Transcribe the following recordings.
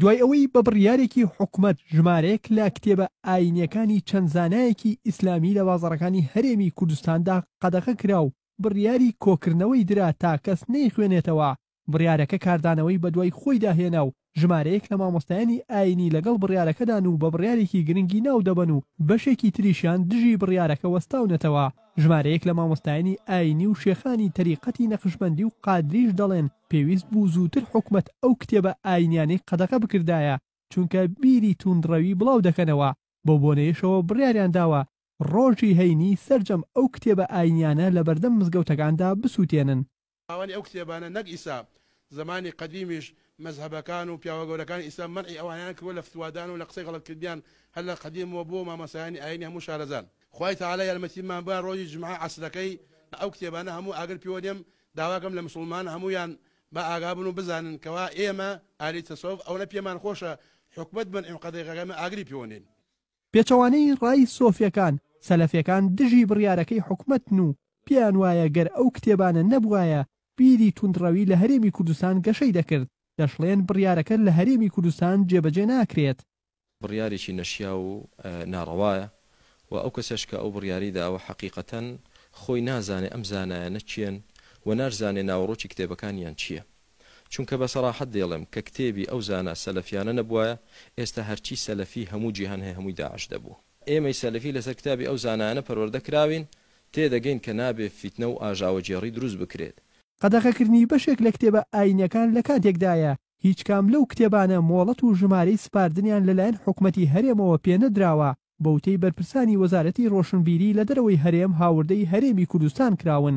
دوای ئەوەی بە بڕیارێکی حکومەت ژمارەیەک لە کتێبە ئایینییەکانی چەند زانایەکی ئیسلامی لە بازاڕەکانی هەرێمی کوردستاندا قەدەغە کرا و بڕیاری کۆکردنەوەی درا تا کەس نەیخوێنێتەوە، بڕیارەکە کاردانەوەی بەدوای خۆیدا هێنا و ژمارەیەک لە مامۆستایانی ئایینی لەگەڵ بڕیارەکەدان و بە بڕیارێکی گرنگی ناو دەبەن و بەشێکی تریشیان دژی بڕیارەکە وەستاونەتەوە، ژمارەیەک لە مامۆستایانی ئایینی و شێخانی تەریقەتی نەقشبەندی و قادریش دەڵێن پێویست بوو زووتر حکومەت ئەو کتێبە ئایینیانەی قەدەغە بکردایە چونکە بیری توندڕەوی بڵاو دەکەنەوە، بەو بۆنەیەشەوە بڕیاریان داوە ڕۆژی هەینی سەرجەم ئەو کتێبە ئایینیانە لەبەردەم مزگەوتەکاندا بسووتێنن. خاوەنی ئەو کتێبانە نەک ئیسا زەمانی قەدیمیش مەزهەبەکان و پیاوە گەورەکانی ئیسلام مەنعی ئەوانەیان کردوە لە فتوادان و لە قسەی غەڵەت کردنیان هەر لە قەدیمەوە بووەو مامۆستایانی ئاینی هەموو شارەزان خوای تەعالا یارمەتیمان با ڕۆژی جومعە عەسرەکەی ئەو کتێبانە هەموو ئاگر پیوە دێم داواکەم لە مسوڵمان هەموویان با ئاگابن و بزانن کەوا ئێمە ئاری تەسەوف ئەونە پێمان خۆشە حوکمەت بن ئینقەدەی غەگەمە ئاگری پیوە نێین. پێچەوانەی ڕای سۆفیەکان، سەلەفیەکان دژی بڕیارەکەی حکومەتن و پێیان وایە گەر ئەو کتێبانە نەبوایە بیری توندڕەوی لە هەرێمی کوردستان گەشەی دەکرد، دەشڵێن بڕیارەکە لە هەرێمی کوردستان جێبەجێ ناکرێت. بڕیارێکی نەشیاو و ناڕەوایە و ئەو کەسەش کە ئەو بڕیارەی داوە حەقیقەتەن خۆی نازانێ ئەم زانایانە کێن و ناشزانێ ناوەڕۆکی کتێبەکانیان چییە. چونکە بە سەراحەت دەیڵێم کە کتێبی ئەو زانا سەلەفیانە نەبوایە ئێستا هەرچی سەلەفی هەموو جیهان هەیە هەمووی داعش دەبوو. ئێمەی سەلەفی لەسەر کتابی ئەو زانایانە پەروەردە کراوین، تێدەگەین کە نابێ فیتنە و ئاژاوەگێڕی دروست بکرێت. قەدەغەکردنی بەشێک لە کتێبە ئایینیەکان لە کاتێکدایە هیچ کام لەو کتێبانە مۆڵەت و ژمارەی سپاردنیان لەلایەن حکومەتی هەرێمەوە پێ نەدراوە، بەوتەی بەرپرسانی وەزارەتی ڕۆشنبیری لە دەرەوەی هەرێم هاوردەی هەرێمی کوردستان کراون.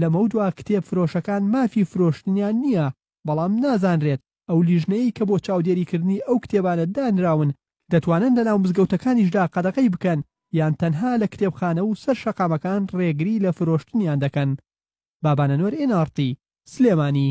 لەمەو دوا کتێب فرۆشەکان مافی فرۆشتنیان نییە، بەڵام نازانرێت ئەو لیژنەیەی کە بۆ چاودێری کردنی ئەو کتێبانە دانراون دەتوانن لە ناو مزگەوتەکانیشدا قەدەغەی بکەن یان تەنها لە کتێبخانە و سەر شەقامەکان ڕێگری لە فرۆشتنیان دەکەن. بابانەنۆر ئێن ئاڕتی، سلێمانی.